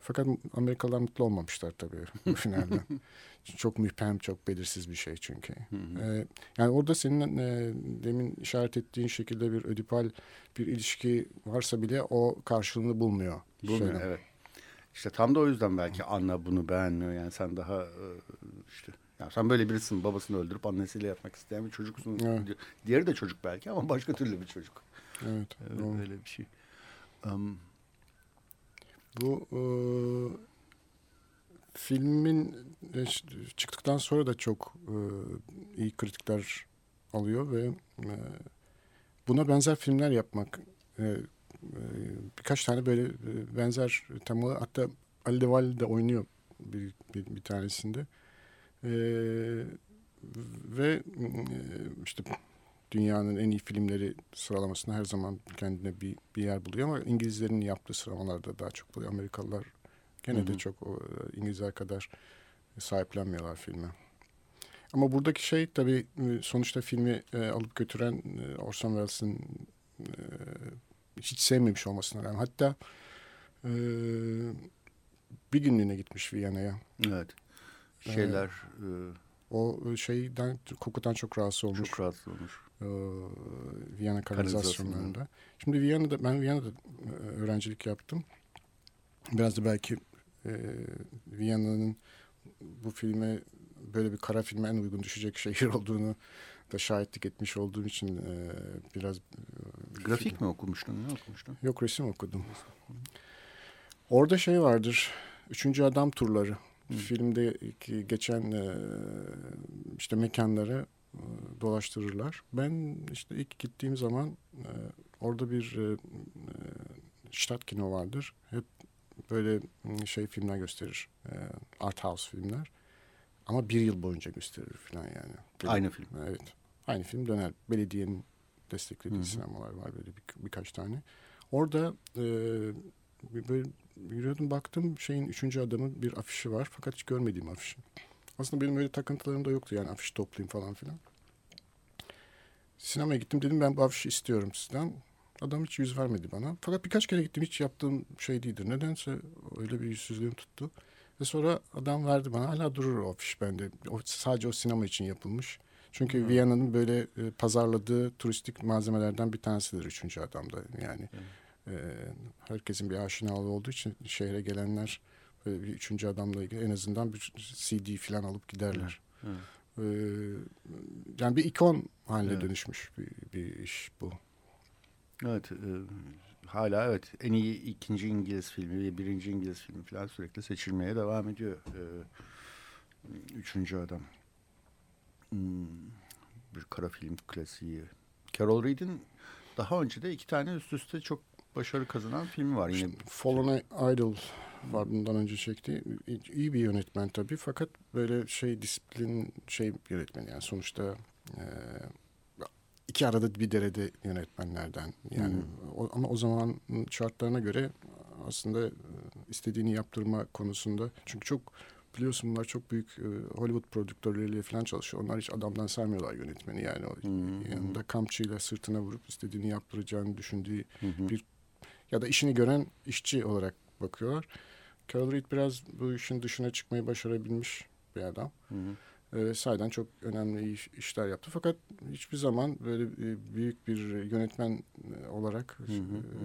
Fakat Amerikalılar mutlu olmamışlar tabii bu finalde. çok müphem, çok belirsiz bir şey çünkü. Ee, yani orada senin e, demin işaret ettiğin şekilde bir ödipal bir ilişki varsa bile o karşılığını bulmuyor. Bulmuyor, Şöyle. evet. İşte tam da o yüzden belki Anna bunu beğenmiyor. Yani sen daha e, işte ya sen böyle birisin babasını öldürüp annesiyle yapmak isteyen bir çocuksun. Evet. Diğeri de çocuk belki ama başka türlü bir çocuk. Evet. evet öyle bir şey. Um, bu e, filmin e, çıktıktan sonra da çok e, iyi kritikler alıyor ve e, buna benzer filmler yapmak e, e, birkaç tane böyle e, benzer temalı hatta Ali Deval de oynuyor bir, bir, bir tanesinde e, ve e, işte dünyanın en iyi filmleri sıralamasında her zaman kendine bir, bir yer buluyor ama İngilizlerin yaptığı sıralamalarda daha çok buluyor. Amerikalılar gene Hı-hı. de çok o, İngilizler kadar sahiplenmiyorlar filmi. Ama buradaki şey tabii e, sonuçta filmi e, alıp götüren e, Orson Welles'in e, hiç sevmemiş olmasına rağmen. Hatta e, bir günlüğüne gitmiş Viyana'ya. Evet. Şeyler... Ee, o şeyden kokudan çok rahatsız olmuş. Çok rahatsız olmuş. E, Viyana kanalizasyonlarında. Şimdi Viyana'da ben Viyana'da e, öğrencilik yaptım. Biraz da belki e, Viyana'nın bu filme böyle bir kara filme en uygun düşecek şehir olduğunu da şahitlik etmiş olduğum için e, biraz... E, Grafik film... mi okumuştun? Ne okumuştun? Yok resim okudum. Orada şey vardır. Üçüncü adam turları. Hı. Filmde geçen e, işte mekanları e, dolaştırırlar. Ben işte ilk gittiğim zaman e, orada bir e, Stadtkino vardır. Hep böyle şey filmler gösterir. Art house filmler. Ama bir yıl boyunca gösterir falan yani. Böyle, Aynı film. Evet. Aynı film döner. Belediyenin desteklediği Hı-hı. sinemalar var böyle bir, birkaç tane. Orada e, böyle yürüyordum baktım şeyin üçüncü adamın bir afişi var fakat hiç görmediğim afişi. Aslında benim öyle takıntılarım da yoktu yani afiş toplayayım falan filan. Sinemaya gittim dedim ben bu afişi istiyorum sizden. Adam hiç yüz vermedi bana. Fakat birkaç kere gittim hiç yaptığım şey değildir. Nedense öyle bir yüzsüzlüğüm tuttu. Ve sonra adam verdi bana. Hala durur o afiş bende. O, sadece o sinema için yapılmış. Çünkü hmm. Viyana'nın böyle e, pazarladığı turistik malzemelerden bir tanesidir üçüncü adamda. Yani hmm. E, herkesin bir aşinalığı olduğu için şehre gelenler böyle bir üçüncü adamla ilgili en azından bir CD falan alıp giderler. Hmm. Ee, yani bir ikon haline evet. dönüşmüş bir, bir iş bu. Evet, e, hala evet en iyi ikinci İngiliz filmi ve birinci İngiliz filmi falan sürekli seçilmeye devam ediyor. E, üçüncü adam. Hmm, bir kara film klasiği. Carol Reed'in daha önce de iki tane üst üste çok başarı kazanan filmi var. Yine Fallen Idol var bundan önce çekti. İyi bir yönetmen tabii fakat böyle şey disiplin şey yönetmen yani sonuçta e, iki arada bir derede yönetmenlerden yani hmm. o, ama o zaman şartlarına göre aslında e, istediğini yaptırma konusunda çünkü çok biliyorsun bunlar çok büyük e, Hollywood prodüktörleriyle falan çalışıyor. Onlar hiç adamdan saymıyorlar yönetmeni yani. O hmm. yanında kamçıyla sırtına vurup istediğini yaptıracağını düşündüğü hmm. bir ya da işini gören işçi olarak bakıyorlar. Carol Reed biraz bu işin dışına çıkmayı başarabilmiş bir adam. Hı E, sayeden çok önemli iş, işler yaptı. Fakat hiçbir zaman böyle e, büyük bir yönetmen e, olarak hı hı, e,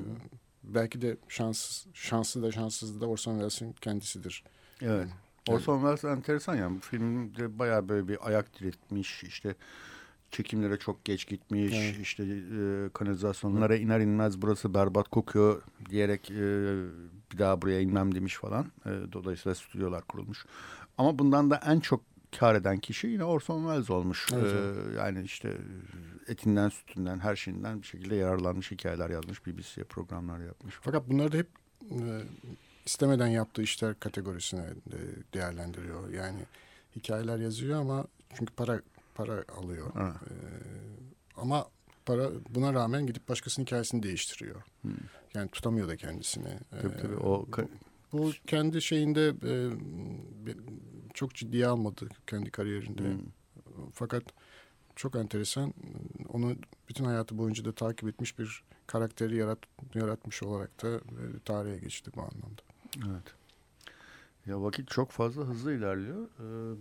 belki de şans şanslı da şanssız da Orson Welles'in kendisidir. Evet. Orson Welles enteresan yani. Bu filmde bayağı böyle bir ayak diretmiş. işte çekimlere çok geç gitmiş. Evet. işte e, kanalizasyonlara iner inmez burası berbat kokuyor diyerek e, bir daha buraya inmem demiş falan. E, dolayısıyla stüdyolar kurulmuş. Ama bundan da en çok kar eden kişi yine Orson Welles olmuş. Evet. Ee, yani işte etinden, sütünden, her şeyinden bir şekilde yararlanmış hikayeler yazmış. BBC'ye programlar yapmış. Fakat bunları da hep e, istemeden yaptığı işler kategorisine de değerlendiriyor. Yani hikayeler yazıyor ama çünkü para para alıyor. Ee, ama para buna rağmen gidip başkasının hikayesini değiştiriyor. Hmm. Yani tutamıyor da kendisini. Tabii tabii. O bu, bu kendi şeyinde e, çok ciddiye almadı kendi kariyerinde. Hmm. Fakat çok enteresan. Onu bütün hayatı boyunca da takip etmiş bir karakteri yarat, yaratmış olarak da e, tarihe geçti bu anlamda. Evet. Ya vakit çok fazla hızlı ilerliyor. Ee,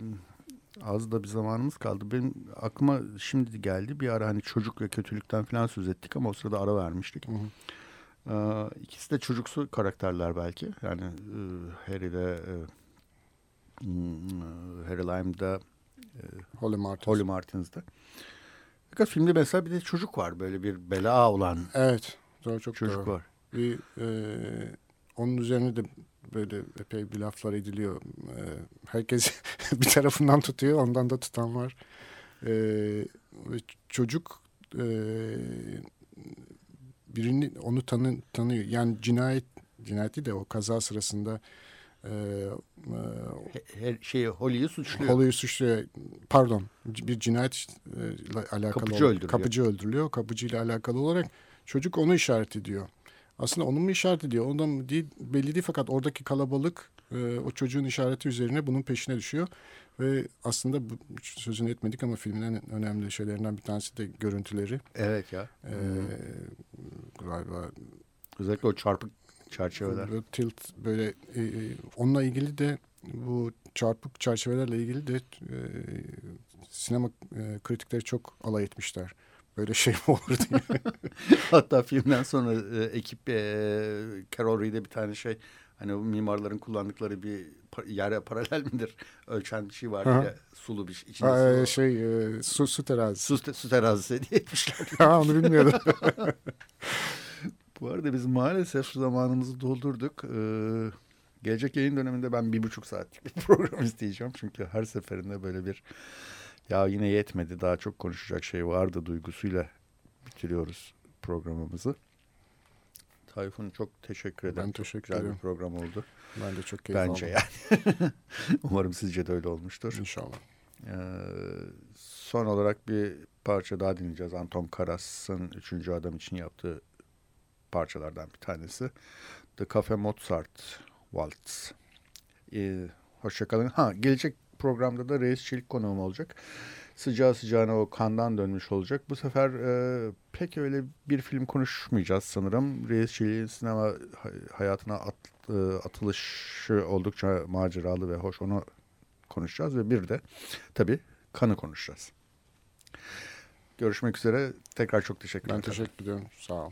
az da bir zamanımız kaldı. Benim aklıma şimdi geldi bir ara hani çocuk ve kötülükten falan söz ettik ama o sırada ara vermiştik. Hı hı. Ee, ikisi de çocuksu karakterler belki. Yani e, Harry'de e, hmm, Harry Lime'da e, Holly, Martins. Holly Martins'da. Fakat filmde mesela bir de çocuk var böyle bir bela olan. Evet. Doğru, çok çocuk doğru. var. Ve e, onun üzerine de böyle epey bir laflar ediliyor. E, herkes bir tarafından tutuyor, ondan da tutan var. E, ve çocuk e, birini onu tanı, tanıyor. Yani cinayet cinayeti de o kaza sırasında e, e, her şeyi Holly'yi suçluyor. Holly'yi suçluyor. Pardon. Bir cinayet e, alakalı kapıcı olarak, öldürüyor. Kapıcı öldürülüyor. Kapıcı ile alakalı olarak çocuk onu işaret ediyor. Aslında onun mu işaret ediyor? Ondan mı değil belli değil fakat oradaki kalabalık e, o çocuğun işareti üzerine bunun peşine düşüyor. Ve aslında bu, sözünü etmedik ama filmin en önemli şeylerinden bir tanesi de görüntüleri. Evet ya. Ee, galiba özellikle o çarpık çerçeveler. Böyle tilt böyle e, onunla ilgili de bu çarpık çerçevelerle ilgili de e, sinema e, kritikleri çok alay etmişler. Böyle şey mi olur diye. Hatta filmden sonra e, ekip e, Carol Reed'e bir tane şey hani mimarların kullandıkları bir yere paralel midir ölçen bir şey var ya sulu bir şey. Ha, su. Şey e, su, su terazisi. Su, su terazisi diye etmişler. ha, onu bilmiyordum. Bu arada biz maalesef zamanımızı doldurduk. Ee, gelecek yayın döneminde ben bir buçuk saatlik bir program isteyeceğim. Çünkü her seferinde böyle bir ya yine yetmedi daha çok konuşacak şey vardı duygusuyla bitiriyoruz programımızı. Tayfun çok teşekkür ederim. Ben teşekkür Güzel ederim. bir program oldu. Ben de çok keyif Bence aldım. yani. Umarım sizce de öyle olmuştur. İnşallah. Ee, son olarak bir parça daha dinleyeceğiz. Anton Karas'ın Üçüncü Adam için yaptığı parçalardan bir tanesi. The Cafe Mozart Waltz. Ee, Hoşçakalın. Ha, gelecek programda da Reis Çelik konuğum olacak. Sıcağı sıcağına o kandan dönmüş olacak. Bu sefer e, pek öyle bir film konuşmayacağız sanırım. Reis Çelik'in sinema hayatına at, e, atılışı oldukça maceralı ve hoş. Onu konuşacağız ve bir de tabii kanı konuşacağız. Görüşmek üzere. Tekrar çok teşekkür ederim. Ben teşekkür ediyorum. Sağ ol.